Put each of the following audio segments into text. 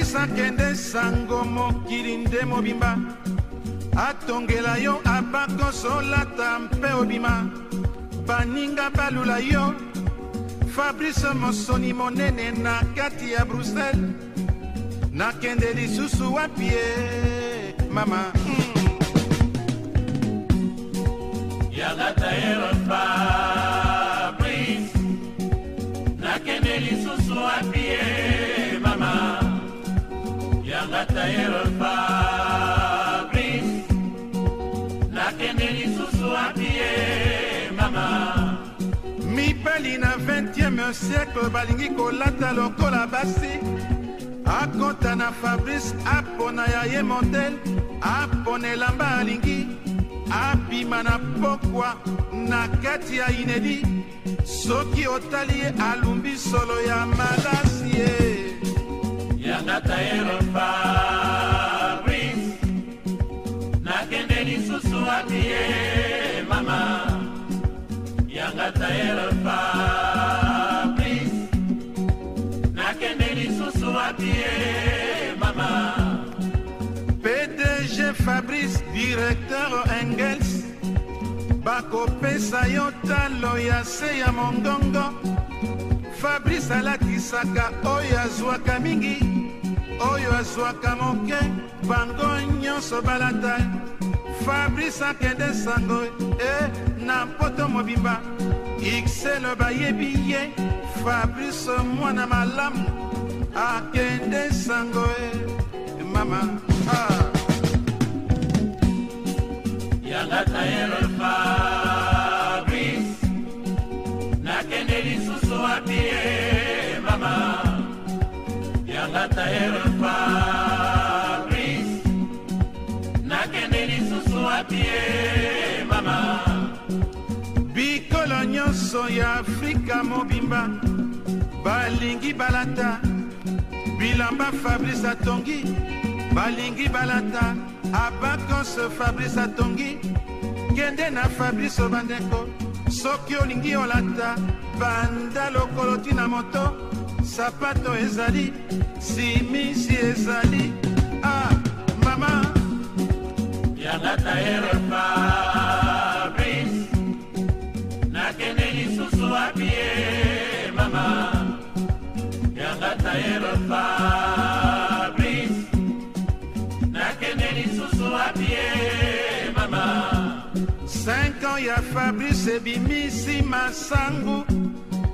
atalisa kende sango mokili nde mobimba atongela yo abakosolata mpe obima baninga balula yo fabrice mosoni monene na kati ya bruxelles nakende lisusu wapi e mama mm. mibali na 20e siècle balingi kolata lokola basi akɔta na fabrice apona ya ye modele apona elamba alingi abima na pokwa na kati ya inedi soki otali ye alumbi solo ya malasi ye yanga tayero fabrice nakende lisusu kopesa yo talo ya se ya mongongo fabrice alakisaka oyo azwaka mingi oyo azwaka moke bango nyonso balata fabrice akende sango e na mpoto mobimba xelo bayebi ye fabrice mwana malamu akende sango e mama ah. yanga tayelo fa nyonso ya afrika mobimba balingi balata bilamba fabrice atongi balingi balata abakos fabrice atongi kende na fabrice bandeko soki olingi olata banda lokolo ntina moto sapato ezali simisi ezali ah, mama yanga tayelepa fabrice ebimisi masangu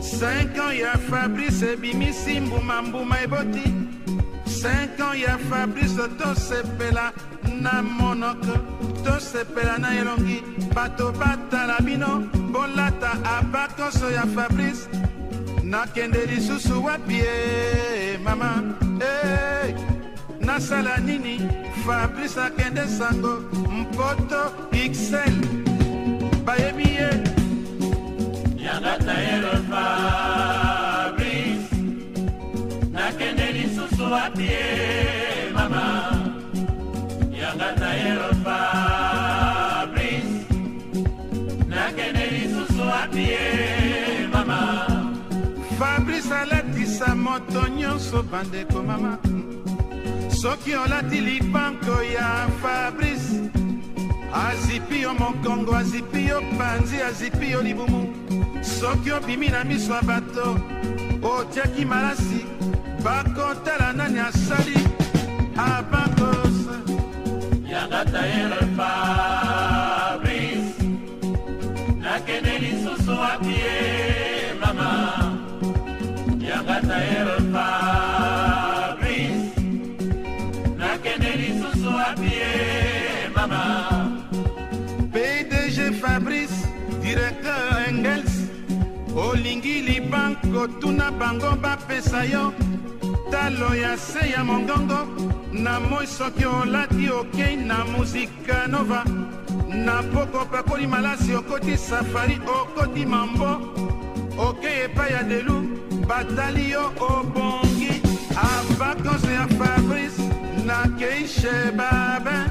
5 ans ya fabrice ebimisi mbumambuma eboti 5 ans ya fabrice tosepela na monoko tosepela na elongi bato batala bino bolata abakoso ya fabrice nakende lisusu wapi e mama hey. Eh, nasala nini fabrice akende sango mpoto xl moto nyonso bandeko mama soki olati libanko ya fabrice azipi yo mokongo azipi yo panzi azipi yo libumu soki obimi na miso ya bato otiaki malasi bakotala nani asali abakos yanga tayelepa kotuna bango bapesa yo talo ya se ya mongongo na moi soki olati okei na muzika nova na poko opakoli malasi okoti safari okoti mambo okei epai ya delu batali yo obongi avakanse ya fabrice nakei che babin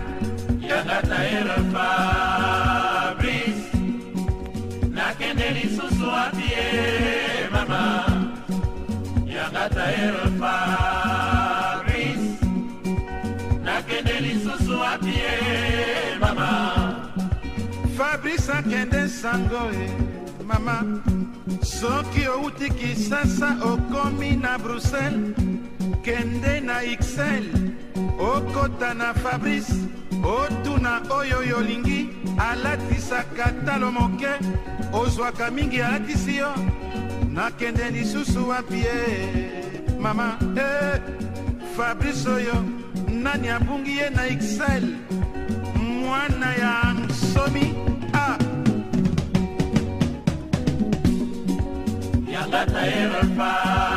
yanga tayela fabrice nakende lisusu apie fabrice akende sango e mama soki outi kisasa okomi na bruxelles kende na xl okota na fabrice otuna oyo yolingi alatisaka talo moke ozwaka mingi alatisi yo nakende lisusu wapi e mama e fabrice oyo nani abungi ye na excel mwana ya nsomi a ah. yangata ye repas